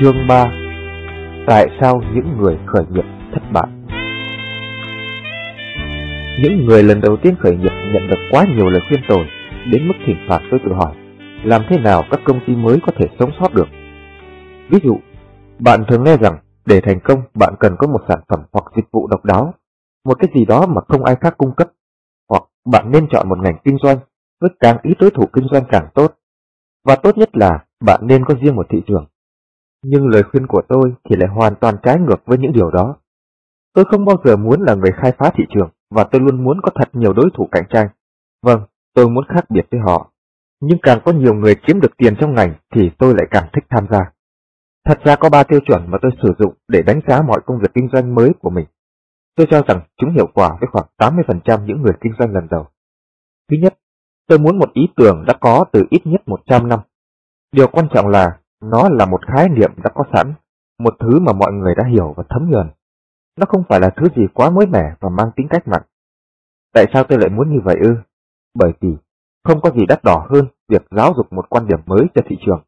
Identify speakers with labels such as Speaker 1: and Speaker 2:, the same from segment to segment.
Speaker 1: Chương 3 Tại sao những người khởi nghiệp thất bại? Những người lần đầu tiên khởi nghiệp nhận được quá nhiều lời khuyên tồi, đến mức thỉnh thoảng tôi tự hỏi, làm thế nào các công ty mới có thể sống sót được? Ví dụ, bạn thường nghe rằng để thành công bạn cần có một sản phẩm hoặc dịch vụ độc đáo, một cái gì đó mà không ai khác cung cấp, hoặc bạn nên chọn một ngành kinh doanh với càng ít đối thủ kinh doanh càng tốt. Và tốt nhất là bạn nên có riêng một thị trường. Nhưng lời khuyên của tôi thì lại hoàn toàn trái ngược với những điều đó. Tôi không bao giờ muốn là người khai phá thị trường và tôi luôn muốn có thật nhiều đối thủ cạnh tranh. Vâng, tôi muốn khác biệt với họ. Nhưng càng có nhiều người kiếm được tiền trong ngành thì tôi lại càng thích tham gia. Thật ra có ba tiêu chuẩn mà tôi sử dụng để đánh giá mọi công việc kinh doanh mới của mình. Tôi cho rằng chúng hiệu quả với khoảng 80% những người kinh doanh lần đầu. Thứ nhất, tôi muốn một ý tưởng đã có từ ít nhất 100 năm. Điều quan trọng là nó là một khái niệm đã có sẵn, một thứ mà mọi người đã hiểu và thấm nhuần. Nó không phải là thứ gì quá mới mẻ và mang tính cách mạng. Tại sao tôi lại muốn như vậy ư? Bởi vì không có gì đắt đỏ hơn việc giáo dục một quan điểm mới cho thị trường.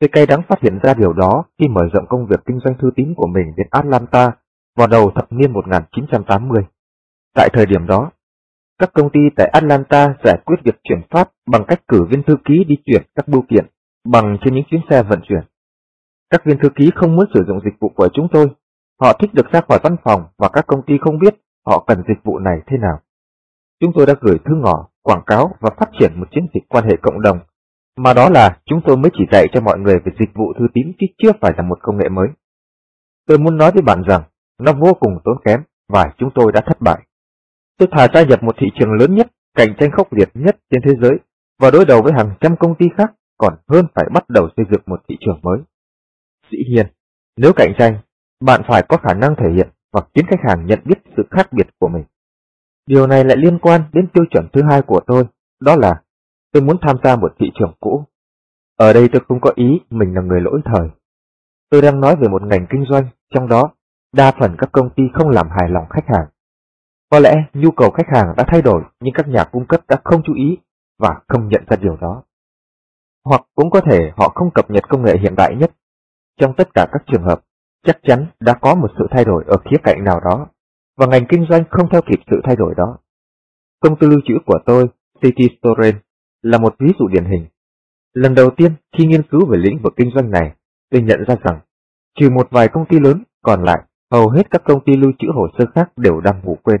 Speaker 1: Tôi cay đắng phát hiện ra điều đó khi mở rộng công việc kinh doanh thư tín của mình đến Atlanta vào đầu thập niên 1980. Tại thời điểm đó, các công ty tại Atlanta giải quyết việc chuyển phát bằng cách cử viên thư ký đi chuyển các bưu kiện bằng trên những chuyến xe vận chuyển. Các viên thư ký không muốn sử dụng dịch vụ của chúng tôi. Họ thích được ra khỏi văn phòng và các công ty không biết họ cần dịch vụ này thế nào. Chúng tôi đã gửi thư ngỏ, quảng cáo và phát triển một chiến dịch quan hệ cộng đồng, mà đó là chúng tôi mới chỉ dạy cho mọi người về dịch vụ thư tín chứ chưa phải là một công nghệ mới. Tôi muốn nói với bạn rằng nó vô cùng tốn kém và chúng tôi đã thất bại. Tôi thà gia nhập một thị trường lớn nhất, cạnh tranh khốc liệt nhất trên thế giới và đối đầu với hàng trăm công ty khác còn hơn phải bắt đầu xây dựng một thị trường mới. Dĩ nhiên, nếu cạnh tranh, bạn phải có khả năng thể hiện và khiến khách hàng nhận biết sự khác biệt của mình. Điều này lại liên quan đến tiêu chuẩn thứ hai của tôi, đó là tôi muốn tham gia một thị trường cũ. Ở đây tôi không có ý mình là người lỗi thời. Tôi đang nói về một ngành kinh doanh, trong đó đa phần các công ty không làm hài lòng khách hàng. Có lẽ nhu cầu khách hàng đã thay đổi nhưng các nhà cung cấp đã không chú ý và không nhận ra điều đó. Hoặc cũng có thể họ không cập nhật công nghệ hiện đại nhất. Trong tất cả các trường hợp, chắc chắn đã có một sự thay đổi ở khía cạnh nào đó, và ngành kinh doanh không theo kịp sự thay đổi đó. Công ty lưu trữ của tôi, City Storage, là một ví dụ điển hình. Lần đầu tiên khi nghiên cứu về lĩnh vực kinh doanh này, tôi nhận ra rằng, trừ một vài công ty lớn, còn lại, hầu hết các công ty lưu trữ hồ sơ khác đều đang ngủ quên.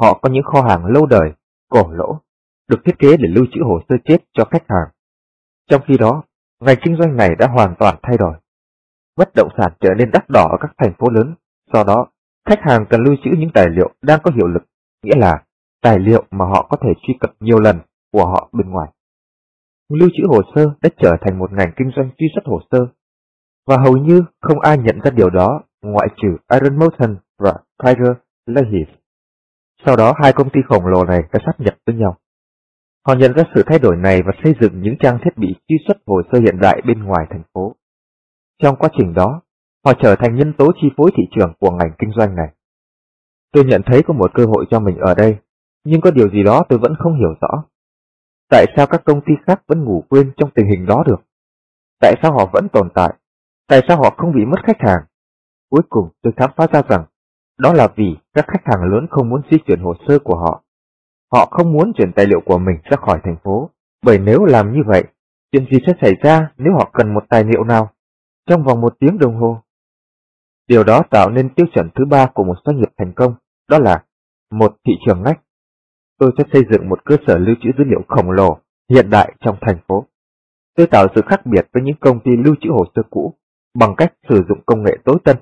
Speaker 1: Họ có những kho hàng lâu đời, cổ lỗ, được thiết kế để lưu trữ hồ sơ chết cho khách hàng. Trong khi đó, ngành kinh doanh này đã hoàn toàn thay đổi. Bất động sản trở nên đắt đỏ ở các thành phố lớn, do đó, khách hàng cần lưu trữ những tài liệu đang có hiệu lực, nghĩa là tài liệu mà họ có thể truy cập nhiều lần của họ bên ngoài. Lưu trữ hồ sơ đã trở thành một ngành kinh doanh truy xuất hồ sơ, và hầu như không ai nhận ra điều đó ngoại trừ Iron Mountain và Tiger Lehigh. Sau đó hai công ty khổng lồ này đã sát nhập với nhau. Họ nhận ra sự thay đổi này và xây dựng những trang thiết bị truy xuất hồ sơ hiện đại bên ngoài thành phố. Trong quá trình đó, họ trở thành nhân tố chi phối thị trường của ngành kinh doanh này. Tôi nhận thấy có một cơ hội cho mình ở đây, nhưng có điều gì đó tôi vẫn không hiểu rõ. Tại sao các công ty khác vẫn ngủ quên trong tình hình đó được? Tại sao họ vẫn tồn tại? Tại sao họ không bị mất khách hàng? Cuối cùng tôi khám phá ra rằng, đó là vì các khách hàng lớn không muốn di chuyển hồ sơ của họ Họ không muốn chuyển tài liệu của mình ra khỏi thành phố, bởi nếu làm như vậy, chuyện gì sẽ xảy ra nếu họ cần một tài liệu nào trong vòng một tiếng đồng hồ? Điều đó tạo nên tiêu chuẩn thứ ba của một doanh nghiệp thành công, đó là một thị trường ngách. Tôi sẽ xây dựng một cơ sở lưu trữ dữ liệu khổng lồ, hiện đại trong thành phố. Tôi tạo sự khác biệt với những công ty lưu trữ hồ sơ cũ bằng cách sử dụng công nghệ tối tân,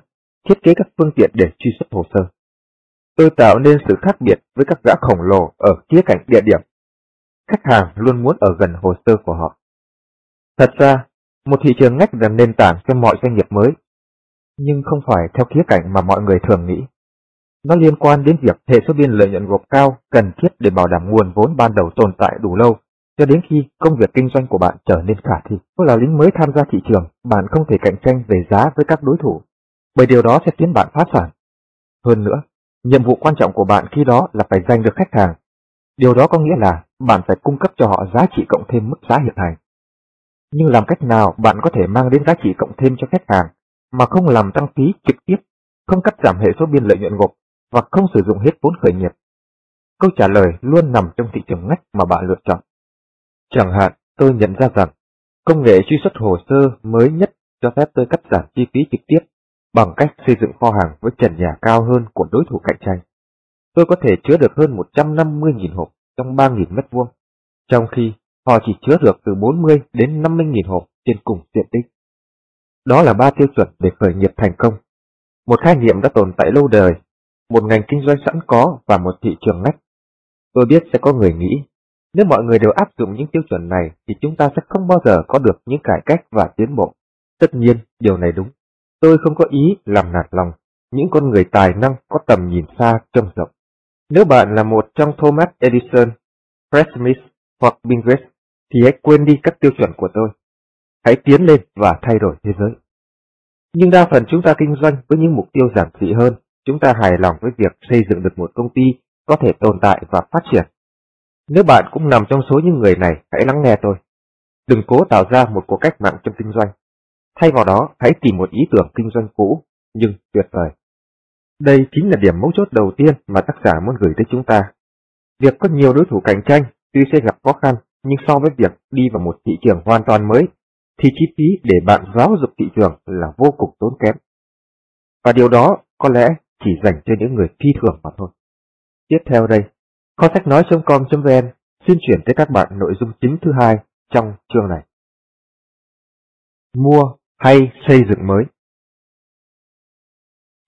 Speaker 1: thiết kế các phương tiện để truy xuất hồ sơ. Tôi tạo nên sự khác biệt với các gã khổng lồ ở khía cạnh địa điểm. Khách hàng luôn muốn ở gần hồ sơ của họ. Thật ra, một thị trường ngách là nền tảng cho mọi doanh nghiệp mới, nhưng không phải theo khía cạnh mà mọi người thường nghĩ. Nó liên quan đến việc hệ số biên lợi nhuận gộp cao cần thiết để bảo đảm nguồn vốn ban đầu tồn tại đủ lâu, cho đến khi công việc kinh doanh của bạn trở nên khả thi. Nếu là lính mới tham gia thị trường, bạn không thể cạnh tranh về giá với các đối thủ, bởi điều đó sẽ khiến bạn phá sản. Hơn nữa, Nhiệm vụ quan trọng của bạn khi đó là phải giành được khách hàng. Điều đó có nghĩa là bạn phải cung cấp cho họ giá trị cộng thêm mức giá hiện hành. Nhưng làm cách nào bạn có thể mang đến giá trị cộng thêm cho khách hàng mà không làm tăng phí trực tiếp, không cắt giảm hệ số biên lợi nhuận gộp và không sử dụng hết vốn khởi nghiệp? Câu trả lời luôn nằm trong thị trường ngách mà bạn lựa chọn. Chẳng hạn, tôi nhận ra rằng công nghệ truy xuất hồ sơ mới nhất cho phép tôi cắt giảm chi phí trực tiếp bằng cách xây dựng kho hàng với trần nhà cao hơn của đối thủ cạnh tranh. Tôi có thể chứa được hơn 150.000 hộp trong 3.000 mét vuông, trong khi họ chỉ chứa được từ 40 đến 50.000 hộp trên cùng diện tích. Đó là ba tiêu chuẩn để khởi nghiệp thành công. Một khái niệm đã tồn tại lâu đời, một ngành kinh doanh sẵn có và một thị trường ngách. Tôi biết sẽ có người nghĩ, nếu mọi người đều áp dụng những tiêu chuẩn này thì chúng ta sẽ không bao giờ có được những cải cách và tiến bộ. Tất nhiên, điều này đúng. Tôi không có ý làm nạt lòng những con người tài năng có tầm nhìn xa trông rộng. Nếu bạn là một trong Thomas Edison, Fred Smith hoặc Bill Gates, thì hãy quên đi các tiêu chuẩn của tôi. Hãy tiến lên và thay đổi thế giới. Nhưng đa phần chúng ta kinh doanh với những mục tiêu giản dị hơn. Chúng ta hài lòng với việc xây dựng được một công ty có thể tồn tại và phát triển. Nếu bạn cũng nằm trong số những người này, hãy lắng nghe tôi. Đừng cố tạo ra một cuộc cách mạng trong kinh doanh. Thay vào đó, hãy tìm một ý tưởng kinh doanh cũ, nhưng tuyệt vời. Đây chính là điểm mấu chốt đầu tiên mà tác giả muốn gửi tới chúng ta. Việc có nhiều đối thủ cạnh tranh tuy sẽ gặp khó khăn, nhưng so với việc đi vào một thị trường hoàn toàn mới, thì chi phí để bạn giáo dục thị trường là vô cùng tốn kém. Và điều đó có lẽ chỉ dành cho những người phi thường mà thôi. Tiếp theo đây, kho sách nói.com.vn xin chuyển tới các bạn nội dung chính thứ hai trong chương này. Mua hay xây dựng mới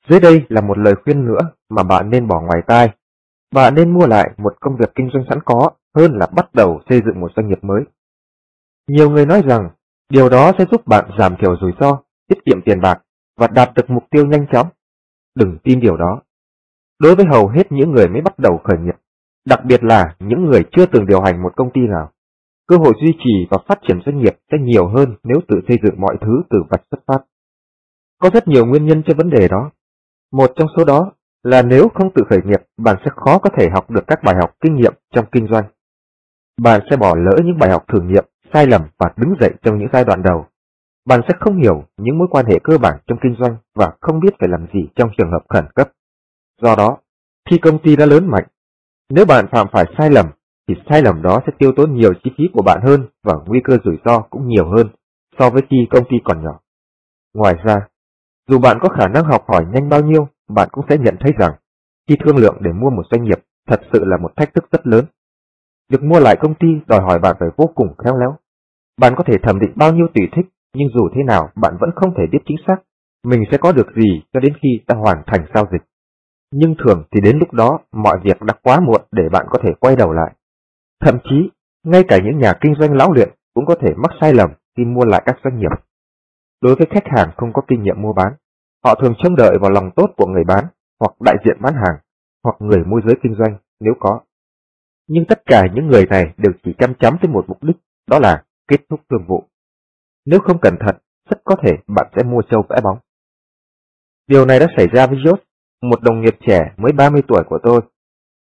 Speaker 1: dưới đây là một lời khuyên nữa mà bạn nên bỏ ngoài tai. Bạn nên mua lại một công việc kinh doanh sẵn có hơn là bắt đầu xây dựng một doanh nghiệp mới. Nhiều người nói rằng điều đó sẽ giúp bạn giảm thiểu rủi ro, tiết kiệm tiền bạc và đạt được mục tiêu nhanh chóng. Đừng tin điều đó. Đối với hầu hết những người mới bắt đầu khởi nghiệp, đặc biệt là những người chưa từng điều hành một công ty nào, cơ hội duy trì và phát triển doanh nghiệp sẽ nhiều hơn nếu tự xây dựng mọi thứ từ vạch xuất phát. Có rất nhiều nguyên nhân cho vấn đề đó. Một trong số đó là nếu không tự khởi nghiệp, bạn sẽ khó có thể học được các bài học kinh nghiệm trong kinh doanh. Bạn sẽ bỏ lỡ những bài học thử nghiệm, sai lầm và đứng dậy trong những giai đoạn đầu. Bạn sẽ không hiểu những mối quan hệ cơ bản trong kinh doanh và không biết phải làm gì trong trường hợp khẩn cấp. Do đó, khi công ty đã lớn mạnh, nếu bạn phạm phải sai lầm, thì sai lầm đó sẽ tiêu tốn nhiều chi phí của bạn hơn và nguy cơ rủi ro cũng nhiều hơn so với khi công ty còn nhỏ. Ngoài ra, dù bạn có khả năng học hỏi nhanh bao nhiêu, bạn cũng sẽ nhận thấy rằng khi thương lượng để mua một doanh nghiệp thật sự là một thách thức rất lớn. Việc mua lại công ty đòi hỏi bạn phải vô cùng khéo léo. Bạn có thể thẩm định bao nhiêu tùy thích, nhưng dù thế nào bạn vẫn không thể biết chính xác mình sẽ có được gì cho đến khi ta hoàn thành giao dịch. Nhưng thường thì đến lúc đó mọi việc đã quá muộn để bạn có thể quay đầu lại. Thậm chí, ngay cả những nhà kinh doanh lão luyện cũng có thể mắc sai lầm khi mua lại các doanh nghiệp. Đối với khách hàng không có kinh nghiệm mua bán, họ thường trông đợi vào lòng tốt của người bán, hoặc đại diện bán hàng, hoặc người môi giới kinh doanh nếu có. Nhưng tất cả những người này đều chỉ chăm chắm tới một mục đích, đó là kết thúc thương vụ. Nếu không cẩn thận, rất có thể bạn sẽ mua trâu vẽ bóng. Điều này đã xảy ra với Josh, một đồng nghiệp trẻ mới 30 tuổi của tôi.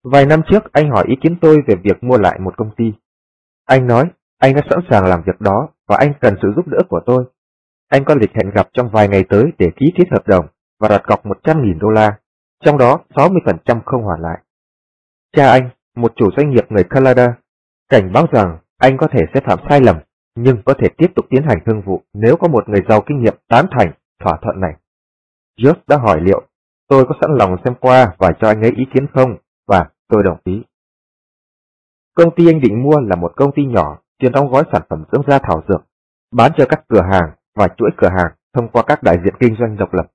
Speaker 1: Vài năm trước anh hỏi ý kiến tôi về việc mua lại một công ty. Anh nói anh đã sẵn sàng làm việc đó và anh cần sự giúp đỡ của tôi anh có lịch hẹn gặp trong vài ngày tới để ký kết hợp đồng và đặt cọc 100.000 đô la, trong đó 60% không hoàn lại. Cha anh, một chủ doanh nghiệp người Canada, cảnh báo rằng anh có thể sẽ phạm sai lầm, nhưng có thể tiếp tục tiến hành thương vụ nếu có một người giàu kinh nghiệm tán thành thỏa thuận này. George đã hỏi liệu tôi có sẵn lòng xem qua và cho anh ấy ý kiến không, tôi đồng ý. Công ty anh định mua là một công ty nhỏ chuyên đóng gói sản phẩm dưỡng da thảo dược, bán cho các cửa hàng và chuỗi cửa hàng thông qua các đại diện kinh doanh độc lập.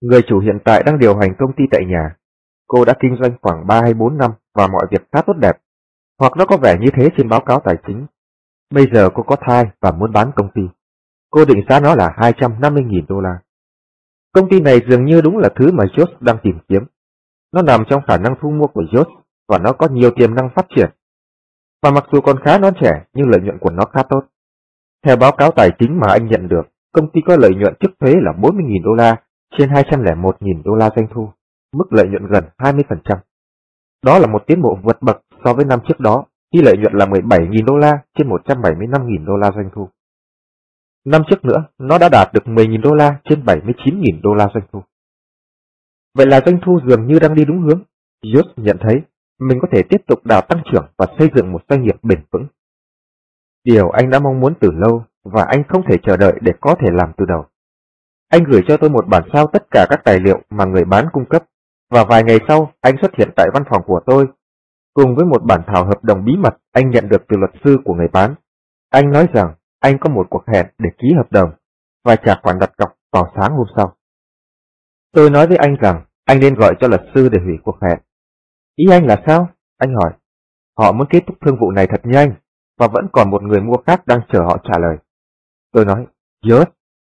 Speaker 1: Người chủ hiện tại đang điều hành công ty tại nhà. Cô đã kinh doanh khoảng 3 hay 4 năm và mọi việc khá tốt đẹp, hoặc nó có vẻ như thế trên báo cáo tài chính. Bây giờ cô có thai và muốn bán công ty. Cô định giá nó là 250.000 đô la. Công ty này dường như đúng là thứ mà Josh đang tìm kiếm. Nó nằm trong khả năng thu mua của Jot và nó có nhiều tiềm năng phát triển. Và mặc dù còn khá non trẻ nhưng lợi nhuận của nó khá tốt. Theo báo cáo tài chính mà anh nhận được, công ty có lợi nhuận trước thuế là 40.000 đô la trên 201.000 đô la doanh thu, mức lợi nhuận gần 20%. Đó là một tiến bộ vượt bậc so với năm trước đó, khi lợi nhuận là 17.000 đô la trên 175.000 đô la doanh thu. Năm trước nữa, nó đã đạt được 10.000 đô la trên 79.000 đô la doanh thu. Vậy là doanh thu dường như đang đi đúng hướng. Josh nhận thấy, mình có thể tiếp tục đào tăng trưởng và xây dựng một doanh nghiệp bền vững. Điều anh đã mong muốn từ lâu và anh không thể chờ đợi để có thể làm từ đầu. Anh gửi cho tôi một bản sao tất cả các tài liệu mà người bán cung cấp và vài ngày sau, anh xuất hiện tại văn phòng của tôi cùng với một bản thảo hợp đồng bí mật anh nhận được từ luật sư của người bán. Anh nói rằng anh có một cuộc hẹn để ký hợp đồng và trả khoản đặt cọc vào sáng hôm sau. Tôi nói với anh rằng anh nên gọi cho luật sư để hủy cuộc hẹn. Ý anh là sao? Anh hỏi. Họ muốn kết thúc thương vụ này thật nhanh và vẫn còn một người mua khác đang chờ họ trả lời. Tôi nói, Yes,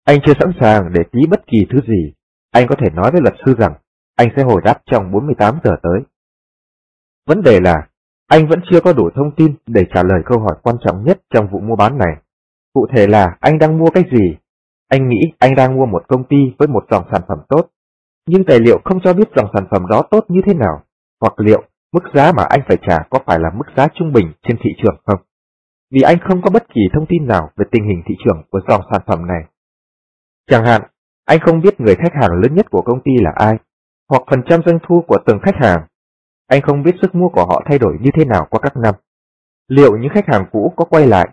Speaker 1: anh chưa sẵn sàng để ký bất kỳ thứ gì. Anh có thể nói với luật sư rằng anh sẽ hồi đáp trong 48 giờ tới. Vấn đề là anh vẫn chưa có đủ thông tin để trả lời câu hỏi quan trọng nhất trong vụ mua bán này. Cụ thể là anh đang mua cái gì? Anh nghĩ anh đang mua một công ty với một dòng sản phẩm tốt, nhưng tài liệu không cho biết dòng sản phẩm đó tốt như thế nào, hoặc liệu mức giá mà anh phải trả có phải là mức giá trung bình trên thị trường không? Vì anh không có bất kỳ thông tin nào về tình hình thị trường của dòng sản phẩm này. Chẳng hạn, anh không biết người khách hàng lớn nhất của công ty là ai, hoặc phần trăm doanh thu của từng khách hàng. Anh không biết sức mua của họ thay đổi như thế nào qua các năm. Liệu những khách hàng cũ có quay lại,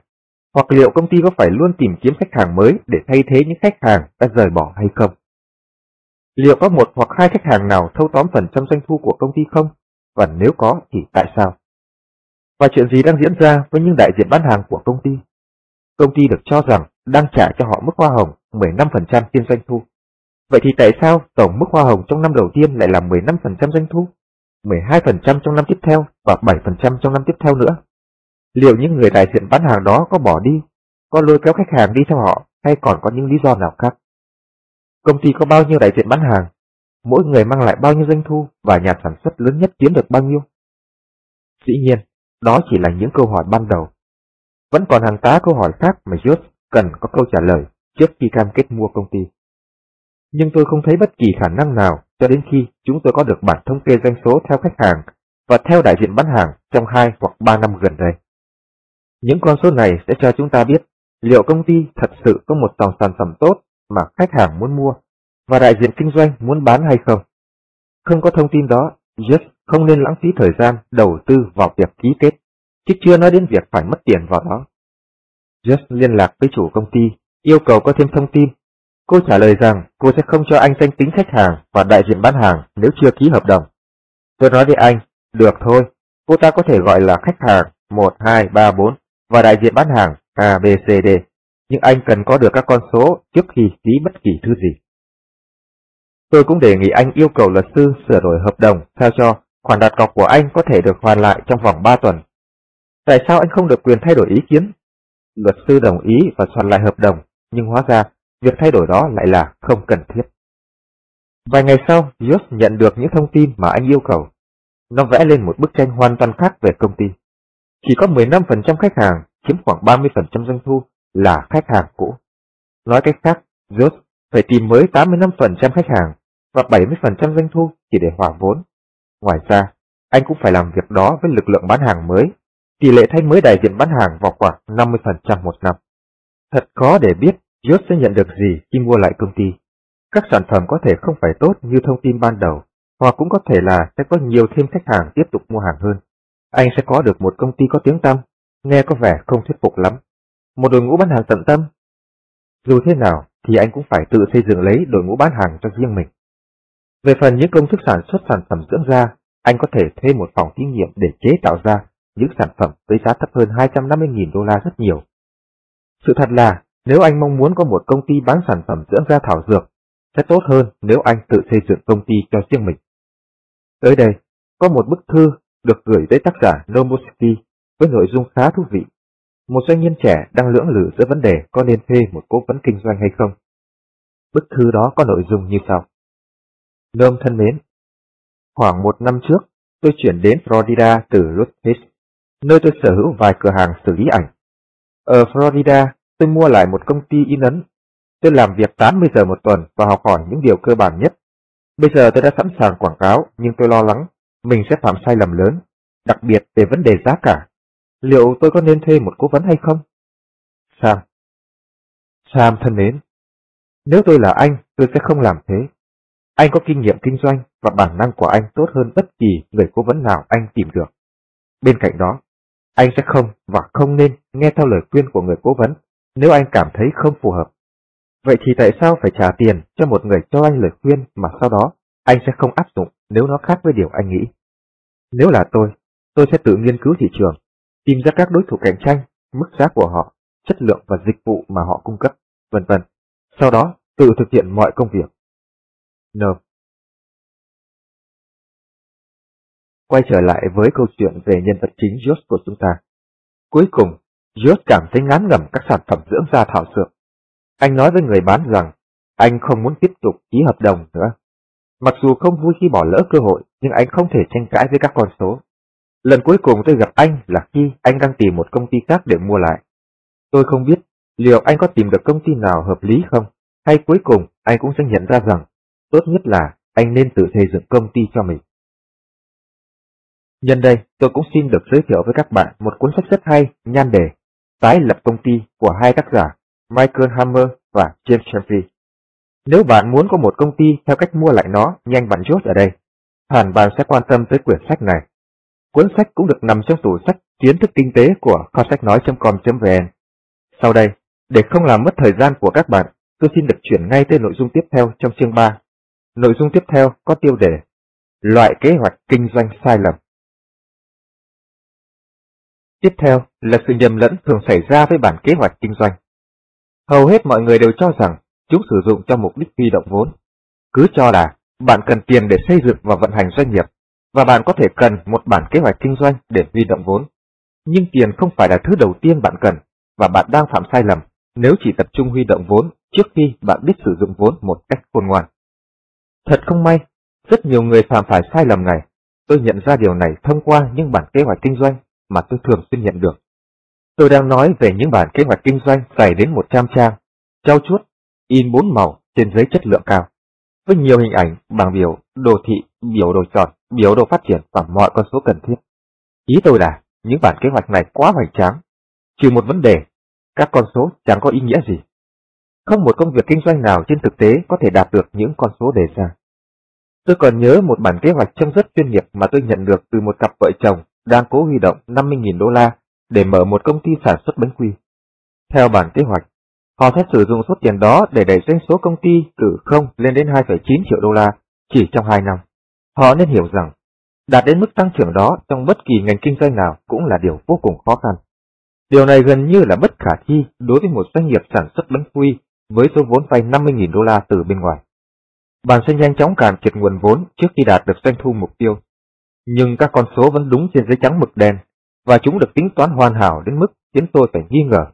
Speaker 1: hoặc liệu công ty có phải luôn tìm kiếm khách hàng mới để thay thế những khách hàng đã rời bỏ hay không? Liệu có một hoặc hai khách hàng nào thâu tóm phần trăm doanh thu của công ty không? Và nếu có thì tại sao? Và chuyện gì đang diễn ra với những đại diện bán hàng của công ty? Công ty được cho rằng đang trả cho họ mức hoa hồng 15% trên doanh thu. Vậy thì tại sao tổng mức hoa hồng trong năm đầu tiên lại là 15% doanh thu, 12% trong năm tiếp theo và 7% trong năm tiếp theo nữa? Liệu những người đại diện bán hàng đó có bỏ đi, có lôi kéo khách hàng đi theo họ hay còn có những lý do nào khác? Công ty có bao nhiêu đại diện bán hàng? Mỗi người mang lại bao nhiêu doanh thu và nhà sản xuất lớn nhất kiếm được bao nhiêu? Dĩ nhiên, đó chỉ là những câu hỏi ban đầu. Vẫn còn hàng tá câu hỏi khác mà Josh cần có câu trả lời trước khi cam kết mua công ty. Nhưng tôi không thấy bất kỳ khả năng nào cho đến khi chúng tôi có được bản thống kê doanh số theo khách hàng và theo đại diện bán hàng trong 2 hoặc 3 năm gần đây. Những con số này sẽ cho chúng ta biết liệu công ty thật sự có một dòng sản phẩm tốt mà khách hàng muốn mua và đại diện kinh doanh muốn bán hay không. Không có thông tin đó, Just không nên lãng phí thời gian đầu tư vào việc ký kết, chứ chưa nói đến việc phải mất tiền vào đó. Just liên lạc với chủ công ty, yêu cầu có thêm thông tin. Cô trả lời rằng cô sẽ không cho anh danh tính khách hàng và đại diện bán hàng nếu chưa ký hợp đồng. Tôi nói với anh, được thôi, cô ta có thể gọi là khách hàng 1, 2, 3, 4 và đại diện bán hàng A, B, C, D, nhưng anh cần có được các con số trước khi ký bất kỳ thứ gì. Tôi cũng đề nghị anh yêu cầu luật sư sửa đổi hợp đồng sao cho khoản đặt cọc của anh có thể được hoàn lại trong vòng 3 tuần. Tại sao anh không được quyền thay đổi ý kiến? Luật sư đồng ý và soạn lại hợp đồng, nhưng hóa ra việc thay đổi đó lại là không cần thiết. Vài ngày sau, Josh nhận được những thông tin mà anh yêu cầu. Nó vẽ lên một bức tranh hoàn toàn khác về công ty. Chỉ có 15% khách hàng, chiếm khoảng 30% doanh thu là khách hàng cũ. Nói cách khác, Josh phải tìm mới 85% khách hàng và 70% doanh thu chỉ để hòa vốn. Ngoài ra, anh cũng phải làm việc đó với lực lượng bán hàng mới. Tỷ lệ thay mới đại diện bán hàng vào khoảng 50% một năm. Thật khó để biết Josh sẽ nhận được gì khi mua lại công ty. Các sản phẩm có thể không phải tốt như thông tin ban đầu, hoặc cũng có thể là sẽ có nhiều thêm khách hàng tiếp tục mua hàng hơn. Anh sẽ có được một công ty có tiếng tăm, nghe có vẻ không thuyết phục lắm. Một đội ngũ bán hàng tận tâm. Dù thế nào thì anh cũng phải tự xây dựng lấy đội ngũ bán hàng cho riêng mình. Về phần những công thức sản xuất sản phẩm dưỡng da, anh có thể thuê một phòng thí nghiệm để chế tạo ra những sản phẩm với giá thấp hơn 250.000 đô la rất nhiều. Sự thật là, nếu anh mong muốn có một công ty bán sản phẩm dưỡng da thảo dược, sẽ tốt hơn nếu anh tự xây dựng công ty cho riêng mình. Tới đây, có một bức thư được gửi tới tác giả Nomoski với nội dung khá thú vị. Một doanh nhân trẻ đang lưỡng lự giữa vấn đề có nên thuê một cố vấn kinh doanh hay không. Bức thư đó có nội dung như sau. Nôm thân mến, khoảng một năm trước, tôi chuyển đến Florida từ Rutgers, nơi tôi sở hữu vài cửa hàng xử lý ảnh. Ở Florida, tôi mua lại một công ty in ấn. Tôi làm việc 80 giờ một tuần và học hỏi những điều cơ bản nhất. Bây giờ tôi đã sẵn sàng quảng cáo, nhưng tôi lo lắng mình sẽ phạm sai lầm lớn, đặc biệt về vấn đề giá cả. Liệu tôi có nên thuê một cố vấn hay không? Sam Sam thân mến, nếu tôi là anh, tôi sẽ không làm thế. Anh có kinh nghiệm kinh doanh và bản năng của anh tốt hơn bất kỳ người cố vấn nào anh tìm được. Bên cạnh đó, anh sẽ không và không nên nghe theo lời khuyên của người cố vấn nếu anh cảm thấy không phù hợp. Vậy thì tại sao phải trả tiền cho một người cho anh lời khuyên mà sau đó anh sẽ không áp dụng nếu nó khác với điều anh nghĩ? Nếu là tôi, tôi sẽ tự nghiên cứu thị trường, tìm ra các đối thủ cạnh tranh, mức giá của họ, chất lượng và dịch vụ mà họ cung cấp, vân vân. Sau đó, tự thực hiện mọi công việc. N. Quay trở lại với câu chuyện về nhân vật chính Josh của chúng ta. Cuối cùng, Josh cảm thấy ngán ngẩm các sản phẩm dưỡng da thảo dược. Anh nói với người bán rằng anh không muốn tiếp tục ký hợp đồng nữa. Mặc dù không vui khi bỏ lỡ cơ hội, nhưng anh không thể tranh cãi với các con số. Lần cuối cùng tôi gặp anh là khi anh đang tìm một công ty khác để mua lại. Tôi không biết liệu anh có tìm được công ty nào hợp lý không, hay cuối cùng anh cũng sẽ nhận ra rằng tốt nhất là anh nên tự xây dựng công ty cho mình. Nhân đây, tôi cũng xin được giới thiệu với các bạn một cuốn sách rất hay, nhan đề, tái lập công ty của hai tác giả Michael Hammer và James Champy. Nếu bạn muốn có một công ty theo cách mua lại nó nhanh bạn chốt ở đây, hẳn bạn sẽ quan tâm tới quyển sách này. Cuốn sách cũng được nằm trong tủ sách kiến thức kinh tế của kho sách nói.com.vn. Sau đây, để không làm mất thời gian của các bạn, tôi xin được chuyển ngay tới nội dung tiếp theo trong chương 3. Nội dung tiếp theo có tiêu đề Loại kế hoạch kinh doanh sai lầm. Tiếp theo là sự nhầm lẫn thường xảy ra với bản kế hoạch kinh doanh. Hầu hết mọi người đều cho rằng chúng sử dụng cho mục đích huy động vốn. Cứ cho là bạn cần tiền để xây dựng và vận hành doanh nghiệp, và bạn có thể cần một bản kế hoạch kinh doanh để huy động vốn. Nhưng tiền không phải là thứ đầu tiên bạn cần, và bạn đang phạm sai lầm nếu chỉ tập trung huy động vốn trước khi bạn biết sử dụng vốn một cách khôn ngoan. Thật không may, rất nhiều người phạm phải sai lầm này. Tôi nhận ra điều này thông qua những bản kế hoạch kinh doanh mà tôi thường xuyên nhận được. Tôi đang nói về những bản kế hoạch kinh doanh dày đến 100 trang, trao chuốt, in bốn màu trên giấy chất lượng cao, với nhiều hình ảnh, bảng biểu, đồ thị, biểu đồ tròn, biểu đồ phát triển và mọi con số cần thiết. Ý tôi là những bản kế hoạch này quá hoành tráng, trừ một vấn đề, các con số chẳng có ý nghĩa gì. Không một công việc kinh doanh nào trên thực tế có thể đạt được những con số đề ra. Tôi còn nhớ một bản kế hoạch trông rất chuyên nghiệp mà tôi nhận được từ một cặp vợ chồng đang cố huy động 50.000 đô la để mở một công ty sản xuất bánh quy. Theo bản kế hoạch, họ sẽ sử dụng số tiền đó để đẩy doanh số công ty từ 0 lên đến 2,9 triệu đô la chỉ trong 2 năm. Họ nên hiểu rằng, đạt đến mức tăng trưởng đó trong bất kỳ ngành kinh doanh nào cũng là điều vô cùng khó khăn. Điều này gần như là bất khả thi đối với một doanh nghiệp sản xuất bánh quy với số vốn vay 50.000 đô la từ bên ngoài. Bạn sẽ nhanh chóng cạn kiệt nguồn vốn trước khi đạt được doanh thu mục tiêu. Nhưng các con số vẫn đúng trên giấy trắng mực đen, và chúng được tính toán hoàn hảo đến mức khiến tôi phải nghi ngờ.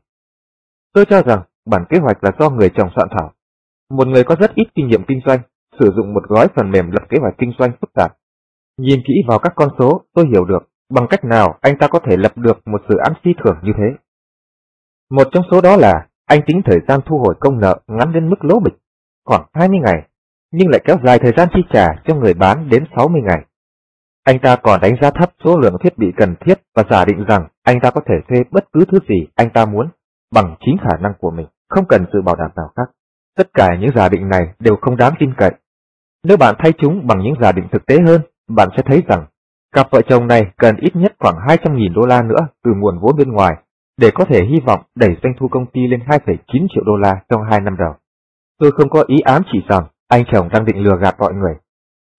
Speaker 1: Tôi cho rằng bản kế hoạch là do người chồng soạn thảo. Một người có rất ít kinh nghiệm kinh doanh, sử dụng một gói phần mềm lập kế hoạch kinh doanh phức tạp. Nhìn kỹ vào các con số, tôi hiểu được bằng cách nào anh ta có thể lập được một dự án phi thường như thế. Một trong số đó là anh tính thời gian thu hồi công nợ ngắn đến mức lỗ bịch, khoảng 20 ngày, nhưng lại kéo dài thời gian chi trả cho người bán đến 60 ngày. Anh ta còn đánh giá thấp số lượng thiết bị cần thiết và giả định rằng anh ta có thể thuê bất cứ thứ gì anh ta muốn bằng chính khả năng của mình, không cần sự bảo đảm nào khác. Tất cả những giả định này đều không đáng tin cậy. Nếu bạn thay chúng bằng những giả định thực tế hơn, bạn sẽ thấy rằng cặp vợ chồng này cần ít nhất khoảng 200.000 đô la nữa từ nguồn vốn bên ngoài để có thể hy vọng đẩy doanh thu công ty lên 2,9 triệu đô la trong 2 năm đầu. Tôi không có ý ám chỉ rằng anh chồng đang định lừa gạt mọi người.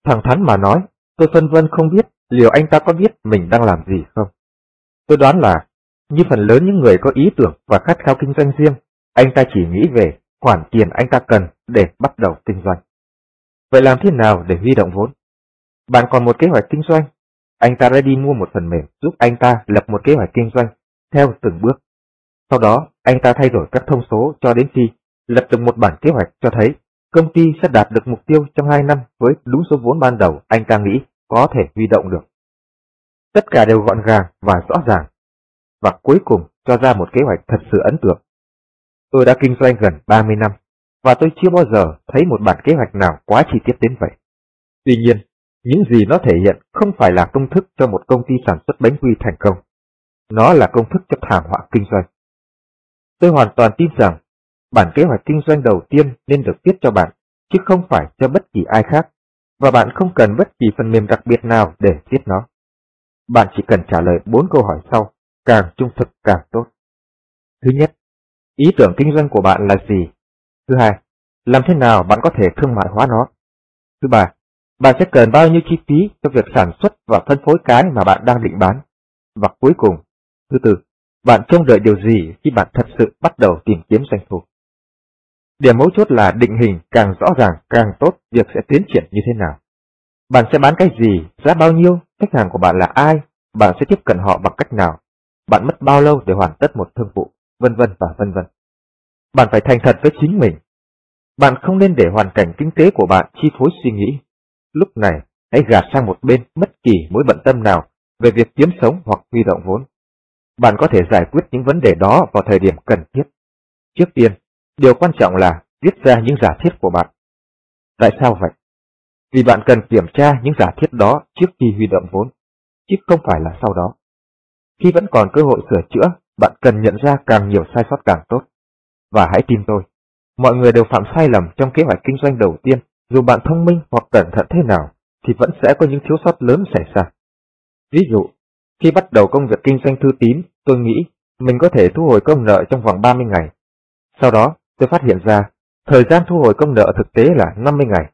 Speaker 1: Thẳng thắn mà nói, tôi phân vân không biết liệu anh ta có biết mình đang làm gì không. Tôi đoán là, như phần lớn những người có ý tưởng và khát khao kinh doanh riêng, anh ta chỉ nghĩ về khoản tiền anh ta cần để bắt đầu kinh doanh. Vậy làm thế nào để huy động vốn? Bạn còn một kế hoạch kinh doanh. Anh ta đã đi mua một phần mềm giúp anh ta lập một kế hoạch kinh doanh theo từng bước. Sau đó, anh ta thay đổi các thông số cho đến khi lập được một bản kế hoạch cho thấy công ty sẽ đạt được mục tiêu trong 2 năm với đúng số vốn ban đầu anh ta nghĩ có thể huy động được. Tất cả đều gọn gàng và rõ ràng, và cuối cùng cho ra một kế hoạch thật sự ấn tượng. Tôi đã kinh doanh gần 30 năm, và tôi chưa bao giờ thấy một bản kế hoạch nào quá chi tiết đến vậy. Tuy nhiên, những gì nó thể hiện không phải là công thức cho một công ty sản xuất bánh quy thành công. Nó là công thức cho thảm họa kinh doanh. Tôi hoàn toàn tin rằng bản kế hoạch kinh doanh đầu tiên nên được viết cho bạn, chứ không phải cho bất kỳ ai khác, và bạn không cần bất kỳ phần mềm đặc biệt nào để viết nó. Bạn chỉ cần trả lời bốn câu hỏi sau, càng trung thực càng tốt. Thứ nhất, ý tưởng kinh doanh của bạn là gì? Thứ hai, làm thế nào bạn có thể thương mại hóa nó? Thứ ba, bạn sẽ cần bao nhiêu chi phí cho việc sản xuất và phân phối cái mà bạn đang định bán? Và cuối cùng, thứ tư, bạn trông đợi điều gì khi bạn thật sự bắt đầu tìm kiếm doanh thu? Điểm mấu chốt là định hình càng rõ ràng càng tốt việc sẽ tiến triển như thế nào. Bạn sẽ bán cái gì, giá bao nhiêu, khách hàng của bạn là ai, bạn sẽ tiếp cận họ bằng cách nào, bạn mất bao lâu để hoàn tất một thương vụ, vân vân và vân vân. Bạn phải thành thật với chính mình. Bạn không nên để hoàn cảnh kinh tế của bạn chi phối suy nghĩ. Lúc này, hãy gạt sang một bên bất kỳ mối bận tâm nào về việc kiếm sống hoặc huy động vốn. Bạn có thể giải quyết những vấn đề đó vào thời điểm cần thiết. Trước tiên, điều quan trọng là viết ra những giả thiết của bạn. Tại sao vậy? Vì bạn cần kiểm tra những giả thiết đó trước khi huy động vốn, chứ không phải là sau đó. Khi vẫn còn cơ hội sửa chữa, bạn cần nhận ra càng nhiều sai sót càng tốt. Và hãy tin tôi, mọi người đều phạm sai lầm trong kế hoạch kinh doanh đầu tiên, dù bạn thông minh hoặc cẩn thận thế nào, thì vẫn sẽ có những thiếu sót lớn xảy ra. Ví dụ, khi bắt đầu công việc kinh doanh thư tín, tôi nghĩ mình có thể thu hồi công nợ trong vòng 30 ngày. Sau đó, tôi phát hiện ra, thời gian thu hồi công nợ thực tế là 50 ngày.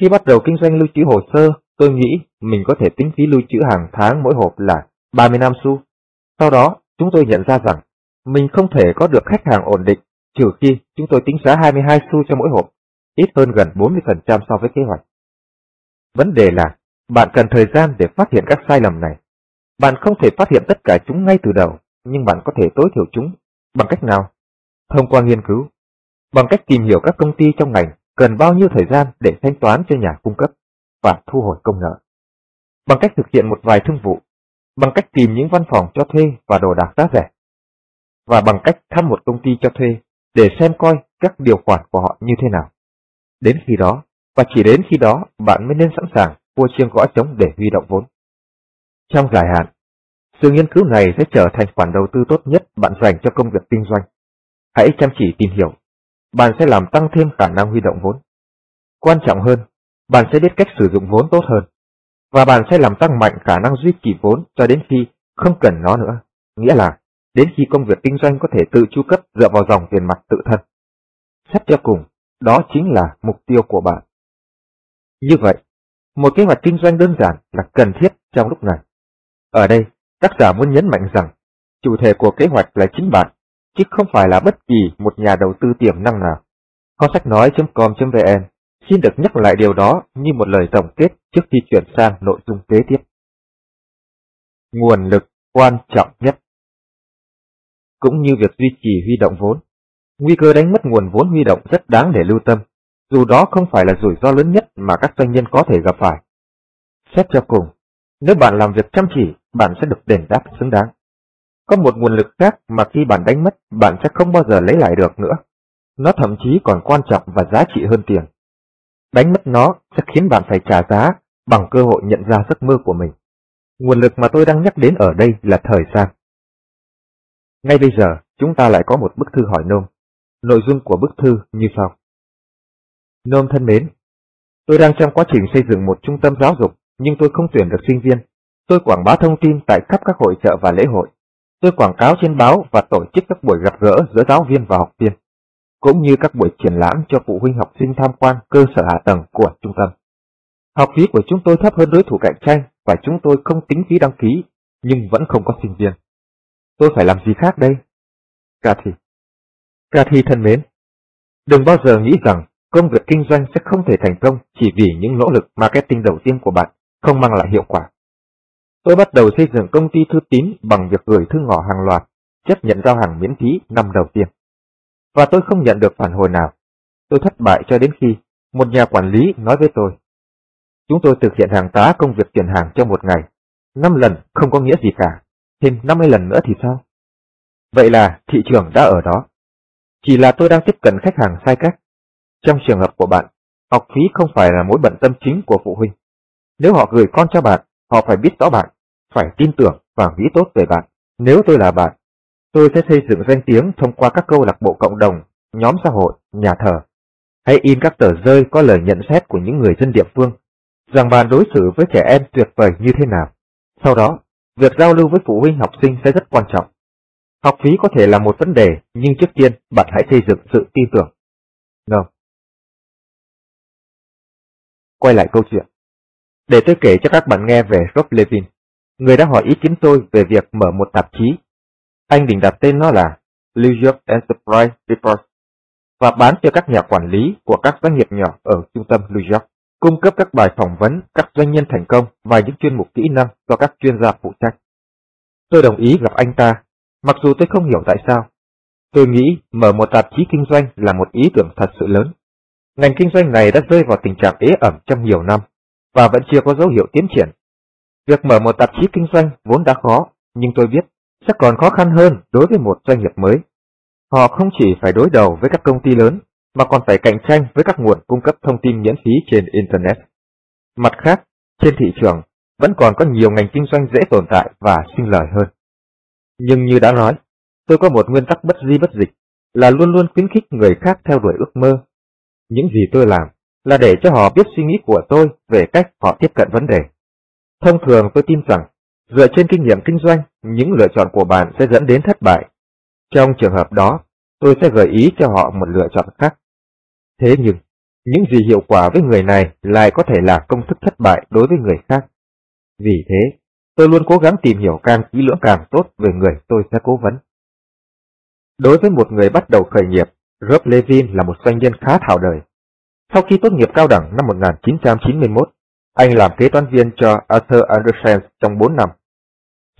Speaker 1: Khi bắt đầu kinh doanh lưu trữ hồ sơ, tôi nghĩ mình có thể tính phí lưu trữ hàng tháng mỗi hộp là 35 xu. Sau đó, chúng tôi nhận ra rằng mình không thể có được khách hàng ổn định trừ khi chúng tôi tính giá 22 xu cho mỗi hộp, ít hơn gần 40% so với kế hoạch. Vấn đề là bạn cần thời gian để phát hiện các sai lầm này. Bạn không thể phát hiện tất cả chúng ngay từ đầu, nhưng bạn có thể tối thiểu chúng. Bằng cách nào? Thông qua nghiên cứu. Bằng cách tìm hiểu các công ty trong ngành cần bao nhiêu thời gian để thanh toán cho nhà cung cấp và thu hồi công nợ. Bằng cách thực hiện một vài thương vụ, bằng cách tìm những văn phòng cho thuê và đồ đạc giá rẻ, và bằng cách thăm một công ty cho thuê để xem coi các điều khoản của họ như thế nào. Đến khi đó, và chỉ đến khi đó bạn mới nên sẵn sàng mua chiêng gõ trống để huy động vốn. Trong dài hạn, sự nghiên cứu này sẽ trở thành khoản đầu tư tốt nhất bạn dành cho công việc kinh doanh. Hãy chăm chỉ tìm hiểu, bạn sẽ làm tăng thêm khả năng huy động vốn. Quan trọng hơn, bạn sẽ biết cách sử dụng vốn tốt hơn, và bạn sẽ làm tăng mạnh khả năng duy trì vốn cho đến khi không cần nó nữa, nghĩa là đến khi công việc kinh doanh có thể tự chu cấp dựa vào dòng tiền mặt tự thân. Xét cho cùng, đó chính là mục tiêu của bạn. Như vậy, một kế hoạch kinh doanh đơn giản là cần thiết trong lúc này. Ở đây, tác giả muốn nhấn mạnh rằng, chủ thể của kế hoạch là chính bạn, chứ không phải là bất kỳ một nhà đầu tư tiềm năng nào. Kho sách nói.com.vn xin được nhắc lại điều đó như một lời tổng kết trước khi chuyển sang nội dung kế tiếp. Nguồn lực quan trọng nhất cũng như việc duy trì huy động vốn, nguy cơ đánh mất nguồn vốn huy động rất đáng để lưu tâm, dù đó không phải là rủi ro lớn nhất mà các doanh nhân có thể gặp phải. Xét cho cùng, nếu bạn làm việc chăm chỉ, bạn sẽ được đền đáp xứng đáng. Có một nguồn lực khác mà khi bạn đánh mất, bạn sẽ không bao giờ lấy lại được nữa. Nó thậm chí còn quan trọng và giá trị hơn tiền. Đánh mất nó sẽ khiến bạn phải trả giá bằng cơ hội nhận ra giấc mơ của mình. Nguồn lực mà tôi đang nhắc đến ở đây là thời gian. Ngay bây giờ, chúng ta lại có một bức thư hỏi nôm. Nội dung của bức thư như sau. Nôm thân mến, tôi đang trong quá trình xây dựng một trung tâm giáo dục, nhưng tôi không tuyển được sinh viên. Tôi quảng bá thông tin tại khắp các hội trợ và lễ hội. Tôi quảng cáo trên báo và tổ chức các buổi gặp gỡ giữa giáo viên và học viên, cũng như các buổi triển lãm cho phụ huynh học sinh tham quan cơ sở hạ tầng của trung tâm. Học phí của chúng tôi thấp hơn đối thủ cạnh tranh và chúng tôi không tính phí đăng ký, nhưng vẫn không có sinh viên. Tôi phải làm gì khác đây? Cathy Cathy thân mến, đừng bao giờ nghĩ rằng công việc kinh doanh sẽ không thể thành công chỉ vì những nỗ lực marketing đầu tiên của bạn không mang lại hiệu quả. Tôi bắt đầu xây dựng công ty thư tín bằng việc gửi thư ngỏ hàng loạt, chấp nhận giao hàng miễn phí năm đầu tiên. Và tôi không nhận được phản hồi nào. Tôi thất bại cho đến khi một nhà quản lý nói với tôi. Chúng tôi thực hiện hàng tá công việc chuyển hàng trong một ngày. Năm lần không có nghĩa gì cả. Thêm 50 lần nữa thì sao? Vậy là thị trường đã ở đó. Chỉ là tôi đang tiếp cận khách hàng sai cách. Trong trường hợp của bạn, học phí không phải là mối bận tâm chính của phụ huynh. Nếu họ gửi con cho bạn, họ phải biết rõ bạn phải tin tưởng và nghĩ tốt về bạn. Nếu tôi là bạn, tôi sẽ xây dựng danh tiếng thông qua các câu lạc bộ cộng đồng nhóm xã hội, nhà thờ. Hãy in các tờ rơi có lời nhận xét của những người dân địa phương, rằng bạn đối xử với trẻ em tuyệt vời như thế nào. Sau đó, việc giao lưu với phụ huynh học sinh sẽ rất quan trọng. Học phí có thể là một vấn đề, nhưng trước tiên bạn hãy xây dựng sự tin tưởng. Ngờ. Quay lại câu chuyện. Để tôi kể cho các bạn nghe về Rob Levin, người đã hỏi ý kiến tôi về việc mở một tạp chí. Anh định đặt tên nó là New York Enterprise Report và bán cho các nhà quản lý của các doanh nghiệp nhỏ ở trung tâm New York, cung cấp các bài phỏng vấn các doanh nhân thành công và những chuyên mục kỹ năng cho các chuyên gia phụ trách. Tôi đồng ý gặp anh ta, mặc dù tôi không hiểu tại sao. Tôi nghĩ mở một tạp chí kinh doanh là một ý tưởng thật sự lớn. Ngành kinh doanh này đã rơi vào tình trạng ế ẩm trong nhiều năm và vẫn chưa có dấu hiệu tiến triển. Việc mở một tạp chí kinh doanh vốn đã khó, nhưng tôi biết sẽ còn khó khăn hơn đối với một doanh nghiệp mới. Họ không chỉ phải đối đầu với các công ty lớn, mà còn phải cạnh tranh với các nguồn cung cấp thông tin miễn phí trên Internet. Mặt khác, trên thị trường vẫn còn có nhiều ngành kinh doanh dễ tồn tại và sinh lời hơn. Nhưng như đã nói, tôi có một nguyên tắc bất di bất dịch là luôn luôn khuyến khích người khác theo đuổi ước mơ. Những gì tôi làm là để cho họ biết suy nghĩ của tôi về cách họ tiếp cận vấn đề. Thông thường tôi tin rằng, dựa trên kinh nghiệm kinh doanh, những lựa chọn của bạn sẽ dẫn đến thất bại. Trong trường hợp đó, tôi sẽ gợi ý cho họ một lựa chọn khác. Thế nhưng, những gì hiệu quả với người này lại có thể là công thức thất bại đối với người khác. Vì thế, tôi luôn cố gắng tìm hiểu càng kỹ lưỡng càng tốt về người tôi sẽ cố vấn. Đối với một người bắt đầu khởi nghiệp, Rob Levin là một doanh nhân khá thảo đời. Sau khi tốt nghiệp cao đẳng năm 1991, anh làm kế toán viên cho Arthur Andersen trong 4 năm.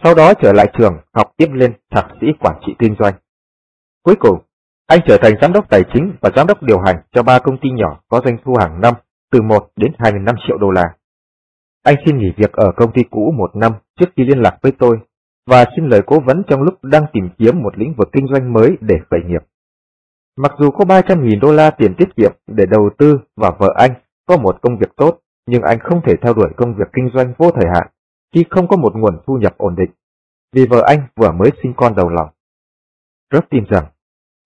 Speaker 1: Sau đó trở lại trường học tiếp lên thạc sĩ quản trị kinh doanh. Cuối cùng, anh trở thành giám đốc tài chính và giám đốc điều hành cho ba công ty nhỏ có doanh thu hàng năm từ 1 đến 25 triệu đô la. Anh xin nghỉ việc ở công ty cũ một năm trước khi liên lạc với tôi và xin lời cố vấn trong lúc đang tìm kiếm một lĩnh vực kinh doanh mới để khởi nghiệp. Mặc dù có 300.000 đô la tiền tiết kiệm để đầu tư và vợ anh có một công việc tốt, nhưng anh không thể theo đuổi công việc kinh doanh vô thời hạn khi không có một nguồn thu nhập ổn định, vì vợ anh vừa mới sinh con đầu lòng. Rất tin rằng,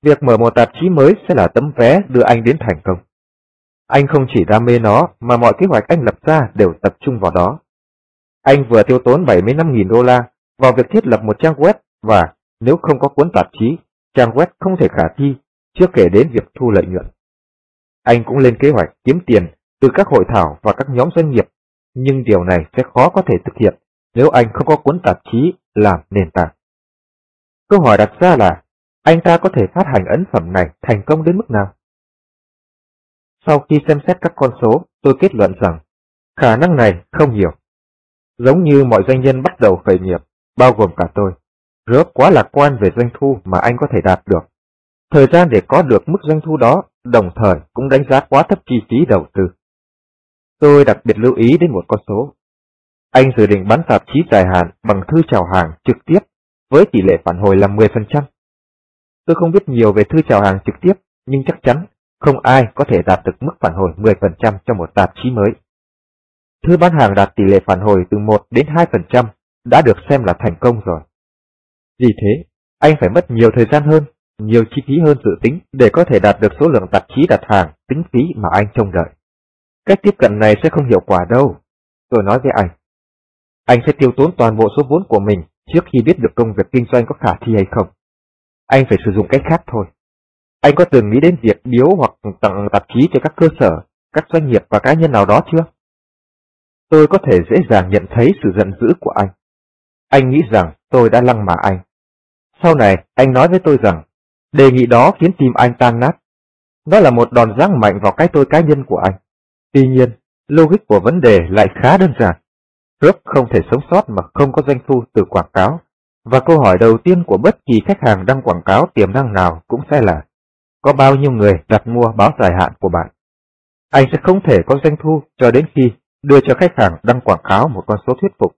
Speaker 1: việc mở một tạp chí mới sẽ là tấm vé đưa anh đến thành công. Anh không chỉ đam mê nó mà mọi kế hoạch anh lập ra đều tập trung vào đó. Anh vừa tiêu tốn 75.000 đô la vào việc thiết lập một trang web và nếu không có cuốn tạp chí, trang web không thể khả thi, chưa kể đến việc thu lợi nhuận. Anh cũng lên kế hoạch kiếm tiền từ các hội thảo và các nhóm doanh nghiệp, nhưng điều này sẽ khó có thể thực hiện nếu anh không có cuốn tạp chí làm nền tảng. Câu hỏi đặt ra là, anh ta có thể phát hành ấn phẩm này thành công đến mức nào? Sau khi xem xét các con số, tôi kết luận rằng khả năng này không nhiều. Giống như mọi doanh nhân bắt đầu khởi nghiệp, bao gồm cả tôi, rất quá lạc quan về doanh thu mà anh có thể đạt được. Thời gian để có được mức doanh thu đó, đồng thời cũng đánh giá quá thấp chi phí đầu tư. Tôi đặc biệt lưu ý đến một con số. Anh dự định bán tạp chí dài hạn bằng thư chào hàng trực tiếp với tỷ lệ phản hồi là 10%. Tôi không biết nhiều về thư chào hàng trực tiếp, nhưng chắc chắn không ai có thể đạt được mức phản hồi 10% cho một tạp chí mới. Thư bán hàng đạt tỷ lệ phản hồi từ 1 đến 2% đã được xem là thành công rồi. Vì thế, anh phải mất nhiều thời gian hơn, nhiều chi phí hơn dự tính để có thể đạt được số lượng tạp chí đặt hàng tính phí mà anh trông đợi. Cách tiếp cận này sẽ không hiệu quả đâu, tôi nói với anh. Anh sẽ tiêu tốn toàn bộ số vốn của mình trước khi biết được công việc kinh doanh có khả thi hay không. Anh phải sử dụng cách khác thôi. Anh có từng nghĩ đến việc biếu hoặc tặng tạp chí cho các cơ sở, các doanh nghiệp và cá nhân nào đó chưa? Tôi có thể dễ dàng nhận thấy sự giận dữ của anh. Anh nghĩ rằng tôi đã lăng mạ anh. Sau này, anh nói với tôi rằng, đề nghị đó khiến tim anh tan nát. Nó là một đòn giáng mạnh vào cái tôi cá nhân của anh. Tuy nhiên, logic của vấn đề lại khá đơn giản. Group không thể sống sót mà không có doanh thu từ quảng cáo. Và câu hỏi đầu tiên của bất kỳ khách hàng đăng quảng cáo tiềm năng nào cũng sẽ là, có bao nhiêu người đặt mua báo dài hạn của bạn. Anh sẽ không thể có doanh thu cho đến khi đưa cho khách hàng đăng quảng cáo một con số thuyết phục.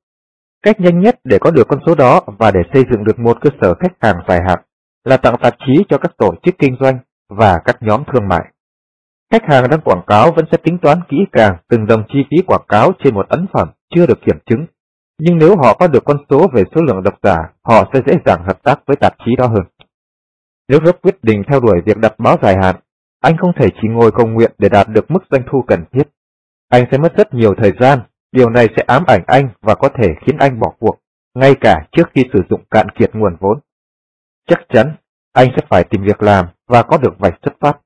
Speaker 1: Cách nhanh nhất để có được con số đó và để xây dựng được một cơ sở khách hàng dài hạn là tặng tạp chí cho các tổ chức kinh doanh và các nhóm thương mại. Khách hàng đăng quảng cáo vẫn sẽ tính toán kỹ càng từng đồng chi phí quảng cáo trên một ấn phẩm chưa được kiểm chứng. Nhưng nếu họ có được con số về số lượng độc giả, họ sẽ dễ dàng hợp tác với tạp chí đó hơn. Nếu Rob quyết định theo đuổi việc đặt báo dài hạn, anh không thể chỉ ngồi cầu nguyện để đạt được mức doanh thu cần thiết. Anh sẽ mất rất nhiều thời gian, điều này sẽ ám ảnh anh và có thể khiến anh bỏ cuộc, ngay cả trước khi sử dụng cạn kiệt nguồn vốn. Chắc chắn, anh sẽ phải tìm việc làm và có được vạch xuất phát.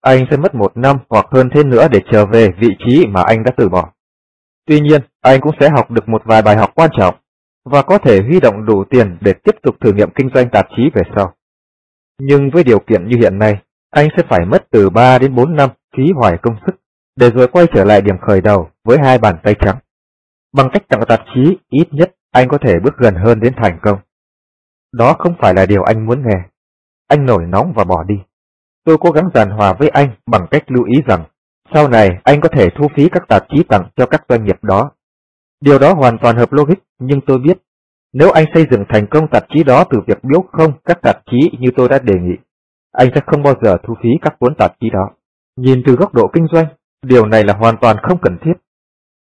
Speaker 1: Anh sẽ mất một năm hoặc hơn thế nữa để trở về vị trí mà anh đã từ bỏ. Tuy nhiên, anh cũng sẽ học được một vài bài học quan trọng và có thể huy động đủ tiền để tiếp tục thử nghiệm kinh doanh tạp chí về sau. Nhưng với điều kiện như hiện nay, anh sẽ phải mất từ 3 đến 4 năm phí hoài công sức, để rồi quay trở lại điểm khởi đầu với hai bàn tay trắng. Bằng cách tặng tạp chí, ít nhất anh có thể bước gần hơn đến thành công. Đó không phải là điều anh muốn nghe. Anh nổi nóng và bỏ đi. Tôi cố gắng giàn hòa với anh bằng cách lưu ý rằng sau này anh có thể thu phí các tạp chí tặng cho các doanh nghiệp đó. Điều đó hoàn toàn hợp logic, nhưng tôi biết nếu anh xây dựng thành công tạp chí đó từ việc biếu không các tạp chí như tôi đã đề nghị, anh sẽ không bao giờ thu phí các cuốn tạp chí đó. Nhìn từ góc độ kinh doanh, điều này là hoàn toàn không cần thiết.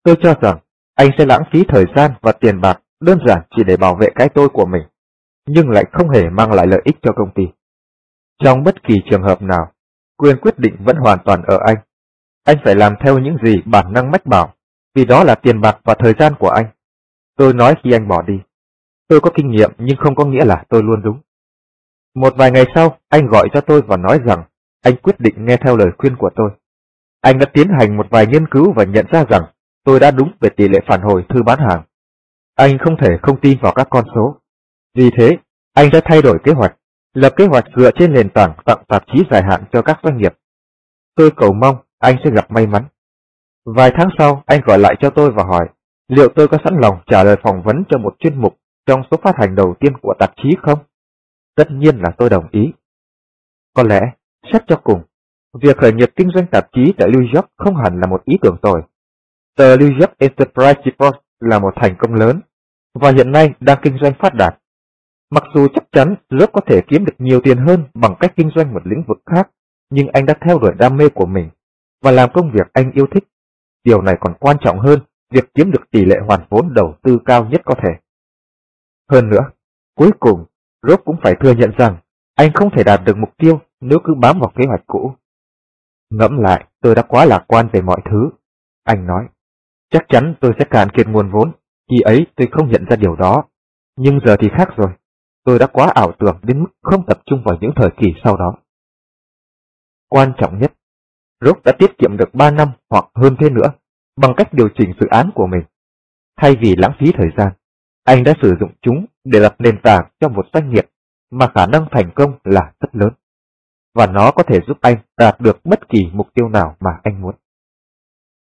Speaker 1: Tôi cho rằng anh sẽ lãng phí thời gian và tiền bạc đơn giản chỉ để bảo vệ cái tôi của mình, nhưng lại không hề mang lại lợi ích cho công ty. Trong bất kỳ trường hợp nào, quyền quyết định vẫn hoàn toàn ở anh. Anh phải làm theo những gì bản năng mách bảo, vì đó là tiền bạc và thời gian của anh. Tôi nói khi anh bỏ đi. Tôi có kinh nghiệm nhưng không có nghĩa là tôi luôn đúng. Một vài ngày sau, anh gọi cho tôi và nói rằng anh quyết định nghe theo lời khuyên của tôi. Anh đã tiến hành một vài nghiên cứu và nhận ra rằng tôi đã đúng về tỷ lệ phản hồi thư bán hàng. Anh không thể không tin vào các con số. Vì thế, anh đã thay đổi kế hoạch, lập kế hoạch dựa trên nền tảng tặng tạp chí dài hạn cho các doanh nghiệp. Tôi cầu mong anh sẽ gặp may mắn. Vài tháng sau, anh gọi lại cho tôi và hỏi liệu tôi có sẵn lòng trả lời phỏng vấn cho một chuyên mục trong số phát hành đầu tiên của tạp chí không? Tất nhiên là tôi đồng ý. Có lẽ, xét cho cùng, việc khởi nghiệp kinh doanh tạp chí tại New York không hẳn là một ý tưởng tồi. Tờ New York Enterprise Report là một thành công lớn, và hiện nay đang kinh doanh phát đạt. Mặc dù chắc chắn Job có thể kiếm được nhiều tiền hơn bằng cách kinh doanh một lĩnh vực khác, nhưng anh đã theo đuổi đam mê của mình và làm công việc anh yêu thích. Điều này còn quan trọng hơn việc kiếm được tỷ lệ hoàn vốn đầu tư cao nhất có thể. Hơn nữa, cuối cùng, Rob cũng phải thừa nhận rằng anh không thể đạt được mục tiêu nếu cứ bám vào kế hoạch cũ. Ngẫm lại, tôi đã quá lạc quan về mọi thứ. Anh nói, chắc chắn tôi sẽ cạn kiệt nguồn vốn, khi ấy tôi không nhận ra điều đó. Nhưng giờ thì khác rồi, tôi đã quá ảo tưởng đến mức không tập trung vào những thời kỳ sau đó. Quan trọng nhất, Rốt đã tiết kiệm được 3 năm hoặc hơn thế nữa bằng cách điều chỉnh dự án của mình. Thay vì lãng phí thời gian, anh đã sử dụng chúng để lập nền tảng cho một doanh nghiệp mà khả năng thành công là rất lớn. Và nó có thể giúp anh đạt được bất kỳ mục tiêu nào mà anh muốn.